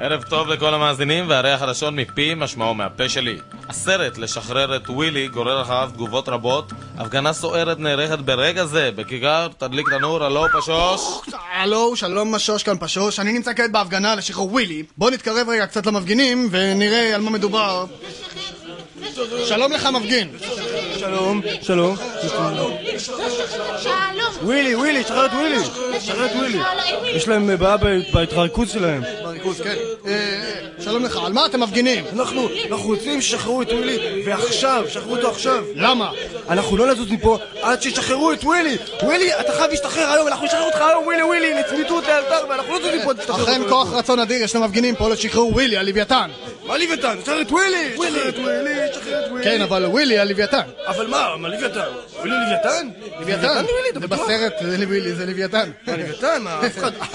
ערב טוב לכל המאזינים, והרי החדשות מפי משמעו מהפה שלי. הסרט לשחרר את ווילי גורר אחריו תגובות רבות. הפגנה סוערת נערכת ברגע זה בכיכר תדליק תנור, הלו פשוש. הלו, שלום משוש כאן פשוש, אני נמצא כעת בהפגנה לשחרור ווילי. בוא נתקרב רגע קצת למפגינים ונראה על מה מדובר. שלום לך מפגין. שלום, שלום. ווילי, ווילי, שחרר את ווילי. שחרר את ווילי. יש להם אה, בעיה ב- בהתרכז שלהם. בריכוז, כן. אה, אה, שלום לך, על מה אתם מפגינים? אנחנו, אנחנו רוצים שישחררו את ווילי, ועכשיו, שחררו אותו עכשיו. למה? אנחנו לא נזוז מפה עד שישחררו את ווילי. ווילי, אתה חייב להשתחרר היום, אנחנו נשחרר אותך היום, ווילי, ווילי, לצמיתות לאלתר, ואנחנו לא זוזים מפה עד שתשחרר אכן אותו. כוח רצון אדיר ישנם מפגינים פה לשחרור ווילי, הלוויתן. מה לוויתן? שחרר את ווילי! שחרר את ווילי, שחרר את ווילי. כן, אבל ווילי הלוויתן. אבל מה, מה לוויתן? ווילי לוויתן? לוויתן. זה? בסרט, זה ווילי, זה לוויתן. מה, לוויתן? מה,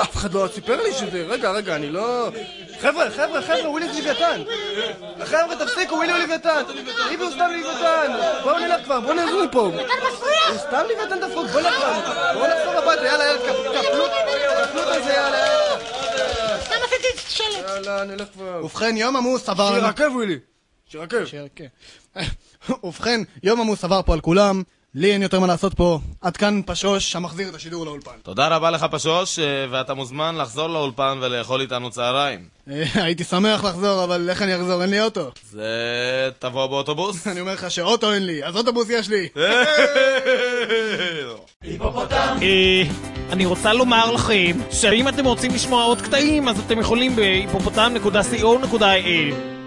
אף אחד- לא סיפר לי שזה... רגע, רגע, אני לא... חבר'ה, חבר'ה, חבר'ה, ווילי זה לוויתן! חבר'ה, תפסיקו, ווילי הוא לוויתן! ווילי הוא סתם לוויתן! בואו נלך כבר, בואו נזוז מפה! הוא סתם לוויתן דפוק, בואו נלך כבר! בואו נחזור נלך כבר. ובכן, יום עמוס עבר... שירקב, ווילי! שירקב. כן. ובכן, יום עמוס עבר פה על כולם, לי אין יותר מה לעשות פה. עד כאן פשוש המחזיר את השידור לאולפן. תודה רבה לך פשוש, אה, ואתה מוזמן לחזור לאולפן ולאכול איתנו צהריים. אה, הייתי שמח לחזור, אבל איך אני אחזור? אין לי אוטו. זה... תבוא באוטובוס? אני אומר לך שאוטו אין לי, אז אוטובוס יש לי. אה, אני רוצה לומר לכם שאם אתם רוצים לשמוע עוד קטעים אז אתם יכולים בהיפופוטם.co.il